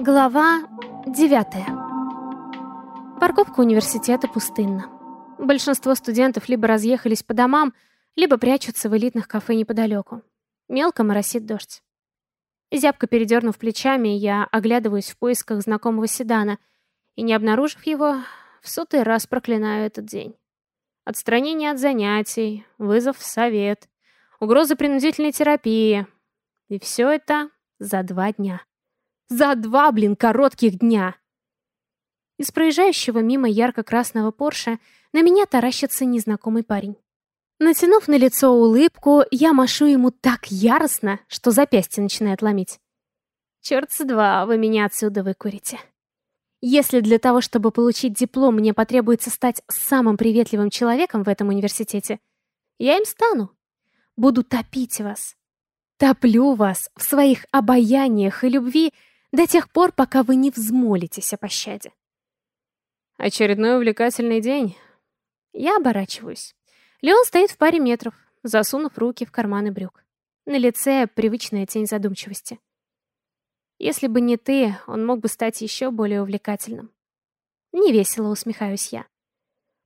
Глава 9. Парковка университета пустынна. Большинство студентов либо разъехались по домам, либо прячутся в элитных кафе неподалеку. Мелко моросит дождь. Зябко передернув плечами, я оглядываюсь в поисках знакомого седана и, не обнаружив его, в сотый раз проклинаю этот день. Отстранение от занятий, вызов в совет, угроза принудительной терапии. И все это за два дня. За два, блин, коротких дня. Из проезжающего мимо ярко-красного Порше на меня таращится незнакомый парень. Натянув на лицо улыбку, я машу ему так яростно, что запястье начинает ломить. Черт с два, вы меня отсюда выкурите. Если для того, чтобы получить диплом, мне потребуется стать самым приветливым человеком в этом университете, я им стану. Буду топить вас. Топлю вас в своих обаяниях и любви до тех пор, пока вы не взмолитесь о пощаде. Очередной увлекательный день. Я оборачиваюсь. Леон стоит в паре метров, засунув руки в карманы брюк. На лице привычная тень задумчивости. Если бы не ты, он мог бы стать еще более увлекательным. Невесело усмехаюсь я.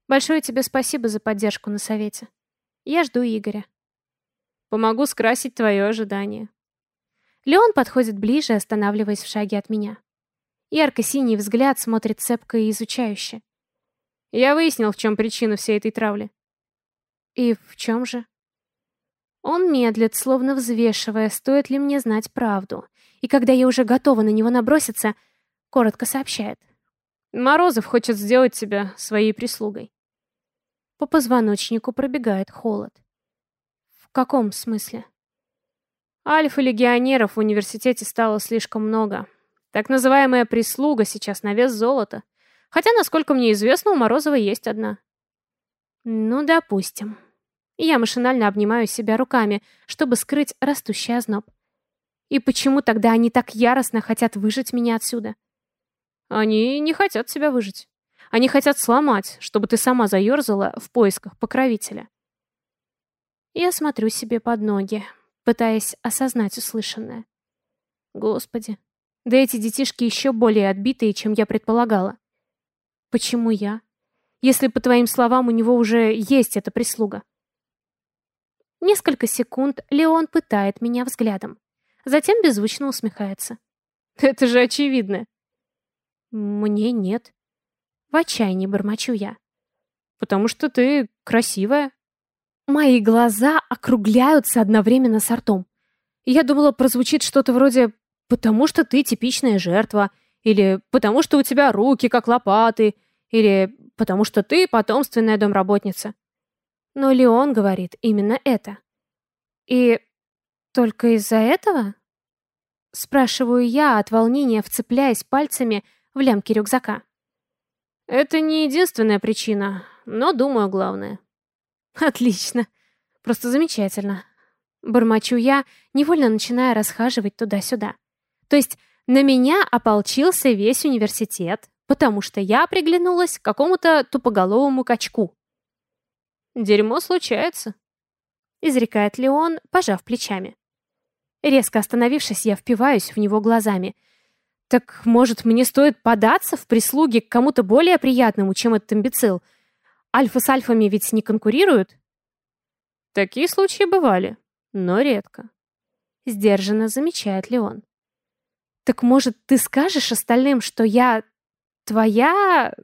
Большое тебе спасибо за поддержку на совете. Я жду Игоря. Помогу скрасить твое ожидание. Леон подходит ближе, останавливаясь в шаге от меня. Ярко-синий взгляд смотрит цепко и изучающе. Я выяснил, в чем причина всей этой травли. И в чем же? Он медлит, словно взвешивая, стоит ли мне знать правду. И когда я уже готова на него наброситься, коротко сообщает. Морозов хочет сделать тебя своей прислугой. По позвоночнику пробегает холод. В каком смысле? Альфа-легионеров в университете стало слишком много. Так называемая прислуга сейчас на вес золота. Хотя, насколько мне известно, у Морозова есть одна. Ну, допустим. Я машинально обнимаю себя руками, чтобы скрыть растущий озноб. И почему тогда они так яростно хотят выжить меня отсюда? Они не хотят себя выжить. Они хотят сломать, чтобы ты сама заерзала в поисках покровителя. Я смотрю себе под ноги пытаясь осознать услышанное. Господи, да эти детишки еще более отбитые, чем я предполагала. Почему я? Если, по твоим словам, у него уже есть эта прислуга. Несколько секунд Леон пытает меня взглядом. Затем беззвучно усмехается. Это же очевидно. Мне нет. В отчаянии бормочу я. Потому что ты красивая. Мои глаза округляются одновременно с ртом. Я думала, прозвучит что-то вроде «потому что ты типичная жертва», или «потому что у тебя руки как лопаты», или «потому что ты потомственная домработница». Но Леон говорит именно это. И только из-за этого? Спрашиваю я от волнения, вцепляясь пальцами в лямки рюкзака. Это не единственная причина, но, думаю, главная. Отлично. Просто замечательно. Бормочу я, невольно начиная расхаживать туда-сюда. То есть на меня ополчился весь университет, потому что я приглянулась к какому-то тупоголовому качку. «Дерьмо случается», — изрекает Леон, пожав плечами. Резко остановившись, я впиваюсь в него глазами. «Так, может, мне стоит податься в прислуги к кому-то более приятному, чем этот имбецил?» Альфа с альфами ведь не конкурируют? Такие случаи бывали, но редко. Сдержанно замечает Леон. Так может, ты скажешь остальным, что я твоя...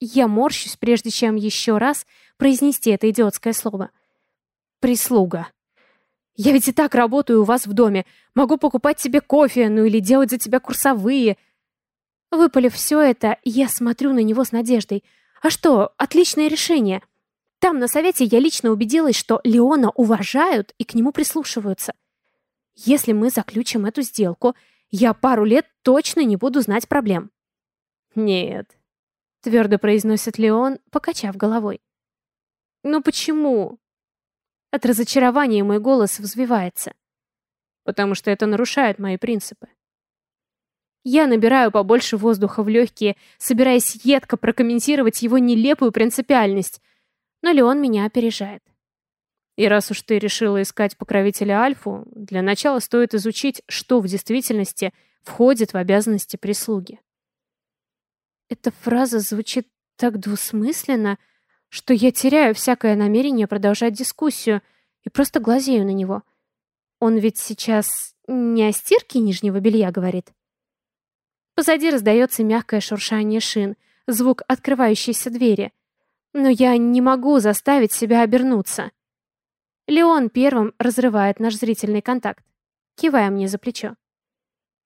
Я морщусь, прежде чем еще раз произнести это идиотское слово. Прислуга. Я ведь и так работаю у вас в доме. Могу покупать тебе кофе, ну или делать за тебя курсовые. Выпалив все это, я смотрю на него с надеждой — а что, отличное решение. Там, на совете, я лично убедилась, что Леона уважают и к нему прислушиваются. Если мы заключим эту сделку, я пару лет точно не буду знать проблем. Нет, твердо произносит Леон, покачав головой. Но почему? От разочарования мой голос взвивается. Потому что это нарушает мои принципы. Я набираю побольше воздуха в легкие, собираясь едко прокомментировать его нелепую принципиальность. Но Леон меня опережает. И раз уж ты решила искать покровителя Альфу, для начала стоит изучить, что в действительности входит в обязанности прислуги. Эта фраза звучит так двусмысленно, что я теряю всякое намерение продолжать дискуссию и просто глазею на него. Он ведь сейчас не о стирке нижнего белья говорит. Позади раздается мягкое шуршание шин, звук открывающейся двери. Но я не могу заставить себя обернуться. Леон первым разрывает наш зрительный контакт, кивая мне за плечо.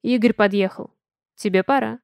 Игорь подъехал. Тебе пора.